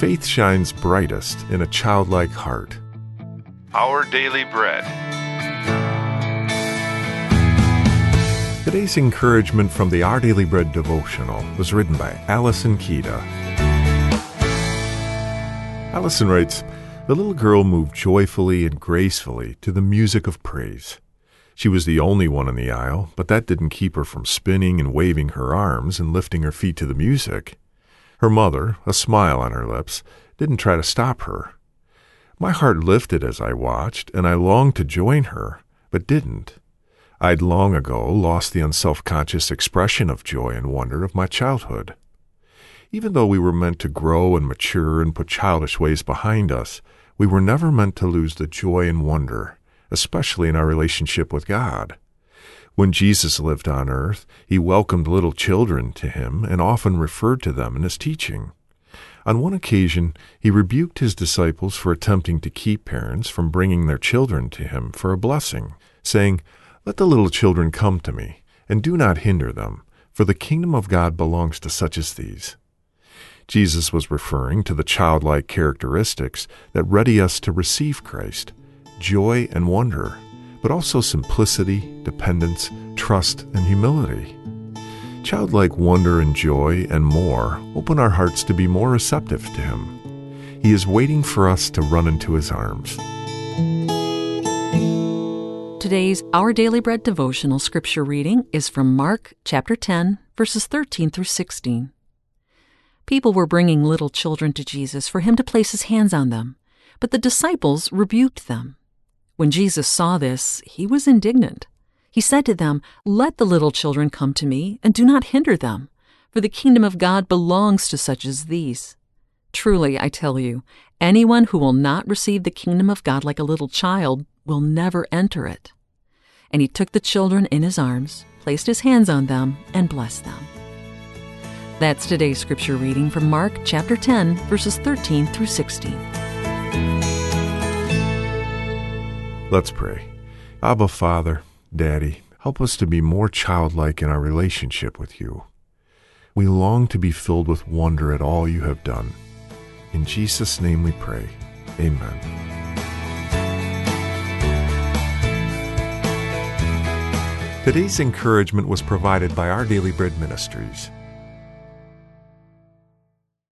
Faith shines brightest in a childlike heart. Our Daily Bread. Today's encouragement from the Our Daily Bread devotional was written by Alyson Kieda. Alyson writes The little girl moved joyfully and gracefully to the music of praise. She was the only one in the aisle, but that didn't keep her from spinning and waving her arms and lifting her feet to the music. Her mother, a smile on her lips, didn't try to stop her. My heart lifted as I watched, and I longed to join her, but didn't. I'd long ago lost the unselfconscious expression of joy and wonder of my childhood. Even though we were meant to grow and mature and put childish ways behind us, we were never meant to lose the joy and wonder, especially in our relationship with God. When Jesus lived on earth, he welcomed little children to him and often referred to them in his teaching. On one occasion, he rebuked his disciples for attempting to keep parents from bringing their children to him for a blessing, saying, let the little children come to me, and do not hinder them, for the kingdom of God belongs to such as these. Jesus was referring to the childlike characteristics that ready us to receive Christ joy and wonder, but also simplicity, dependence, trust, and humility. Childlike wonder and joy and more open our hearts to be more receptive to Him. He is waiting for us to run into His arms. Today's Our Daily Bread devotional scripture reading is from Mark chapter 10, verses 13 through 16. People were bringing little children to Jesus for him to place his hands on them, but the disciples rebuked them. When Jesus saw this, he was indignant. He said to them, Let the little children come to me, and do not hinder them, for the kingdom of God belongs to such as these. Truly, I tell you, anyone who will not receive the kingdom of God like a little child will never enter it. And he took the children in his arms, placed his hands on them, and blessed them. That's today's scripture reading from Mark chapter 10, verses 13 through 16. Let's pray. Abba, Father, Daddy, help us to be more childlike in our relationship with you. We long to be filled with wonder at all you have done. In Jesus' name we pray. Amen. Today's encouragement was provided by Our Daily Bread Ministries.